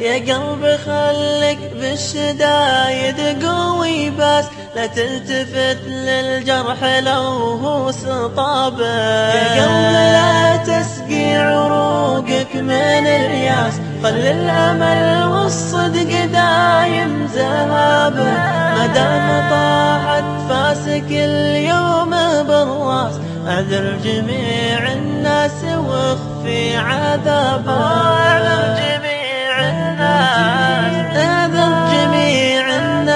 يا قلبي خلك بالشدايد قوي بس لا تلتفت للجرح لو هو سطابة. يا قلبي لا تسقي عروقك من الياس. خل الأمل والصدق دايم ذهابه ما دام طاحت فاسك اليوم بالراس. اعذر جميع الناس واخفي عذابه